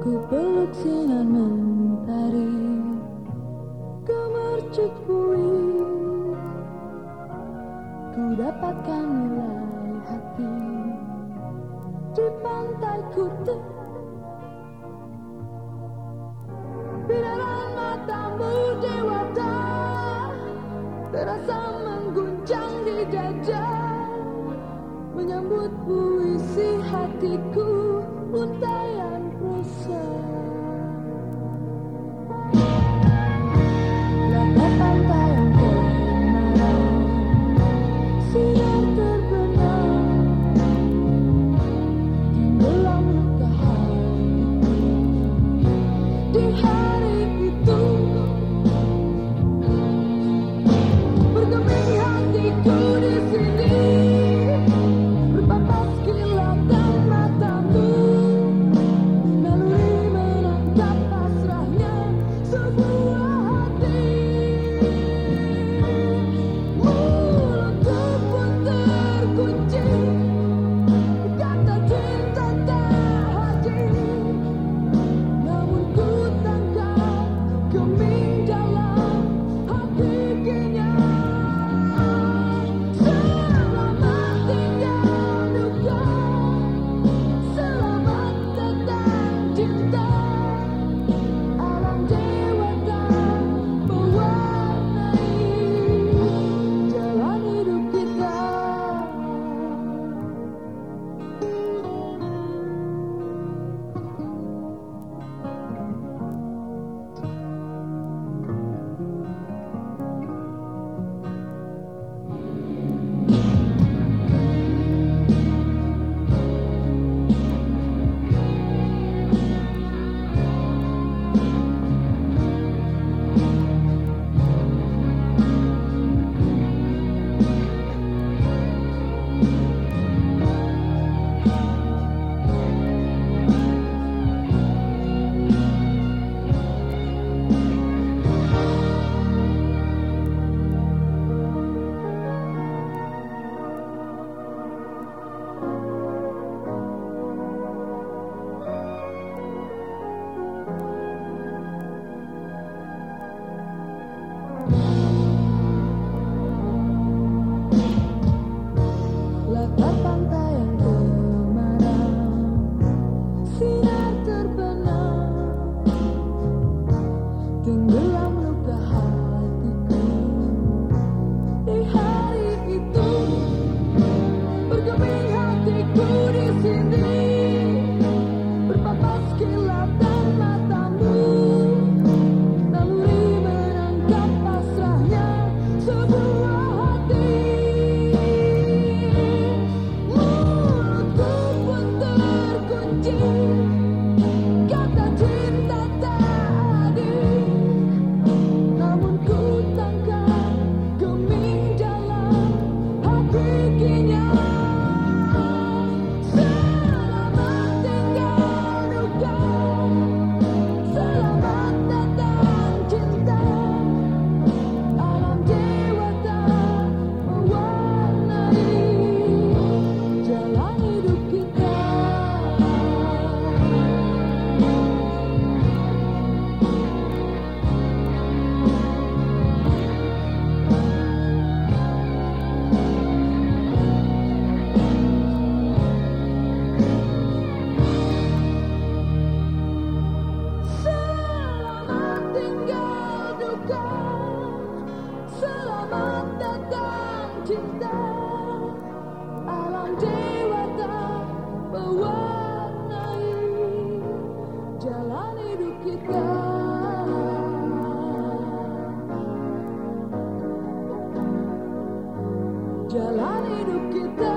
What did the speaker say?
Ku peluk sinar mentari Kemercik puing. Ku dapatkan nilai hati Di pantai kutip Binaran matamu dewata Terasa mengguncang di dada. Menyambut puisi hatiku Untuk cinta alam dewata mewarnai jalan hidup kita. Jalan hidup kita.